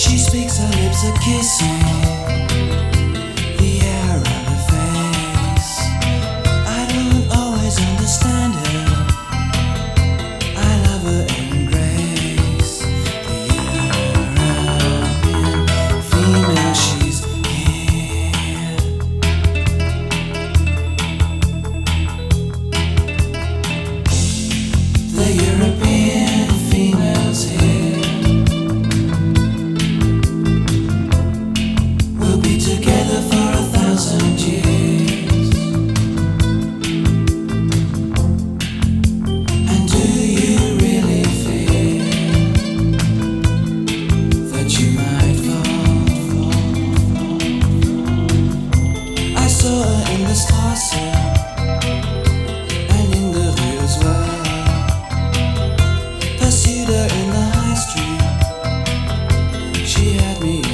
She speaks her lips are kissing. she had me.